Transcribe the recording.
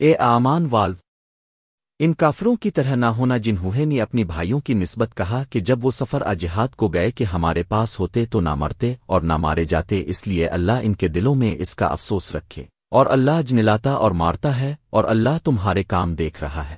اے آمان والو، ان کافروں کی طرح نہ ہونا جنہوں نے اپنی بھائیوں کی نسبت کہا کہ جب وہ سفر اجہاد کو گئے کہ ہمارے پاس ہوتے تو نہ مرتے اور نہ مارے جاتے، اس لیے اللہ ان کے دلوں میں اس کا افسوس رکھے اور اللہ جنلاتا اور مارتا ہے اور اللہ تمہارے کام دیکھ رہا ہے۔